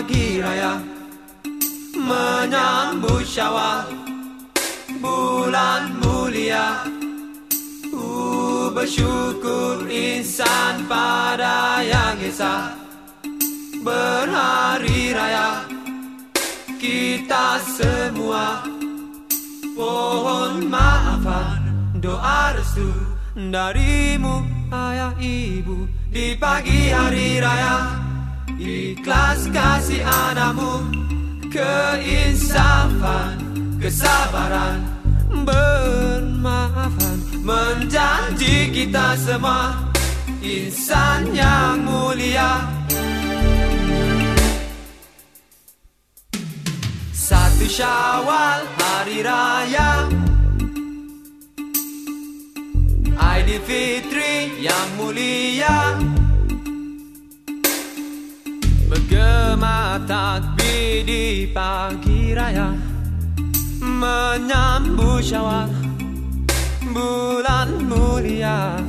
pagi raya Menyambut syawal Bulan mulia. Ku bersyukur insan pada yang esa Ber kita semua. Pohon maafan Doa restu Darimu ayah ibu. Di pagi hari raya Ikhlas kasih anakmu. Keinsafan Kesabaran Bermaafan. Menjanji kita semua Insan yang mulia Satu syawal hari raya. Aidilfitri yang mulia. Bergema takbir di pagi raya. Menyambut syawal Bulan mulia.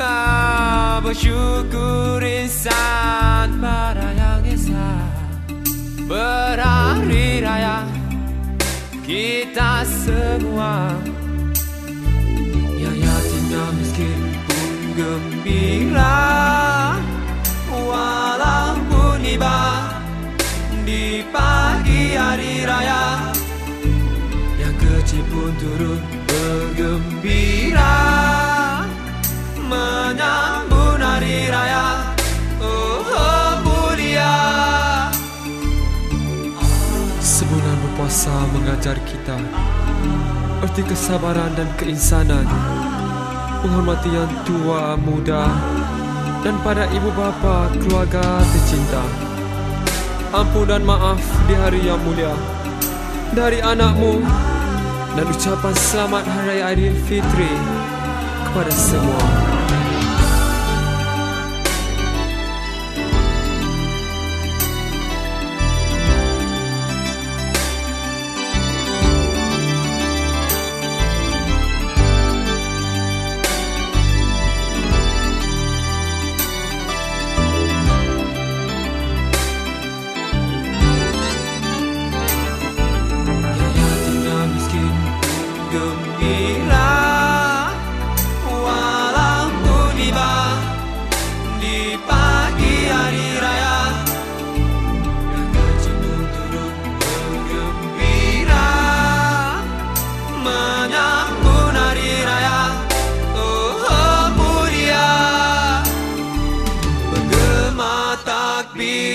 Ah, Bersyukur insan Berhari raya Kita semua. Yang yatim yang miskin pun gembira. Tiba di pagi hari raya Yang kecil pun turut bergembira Sebulan berpuasa mengajar kita Erti kesabaran dan keinsanan Menghormati yang tua muda dan pada ibu bapa keluarga tercinta. Ampun dan maaf di hari yang mulia dari anakmu dan ucapan selamat Hari Raya Aidilfitri kepada semua.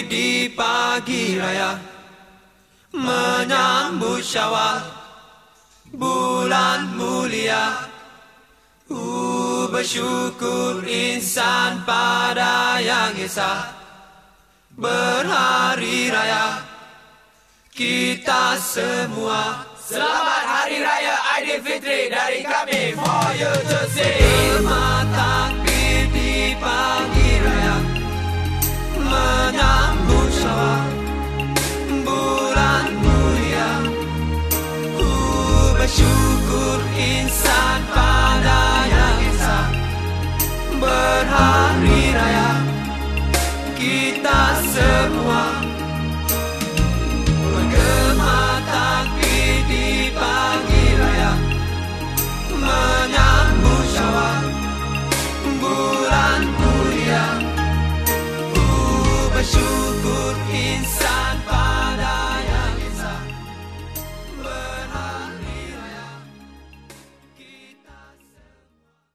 Di pagi raya Menyambut syawal Bulan mulia. Uh, Bersyukur insan pada yang esa. Berhari raya. Kita semua. Selamat Hari Raya Aidilfitri dari kami. For you to see Selamat takbir di pagi Bersyukur insan pada yang esa. Berhari raya Kita semua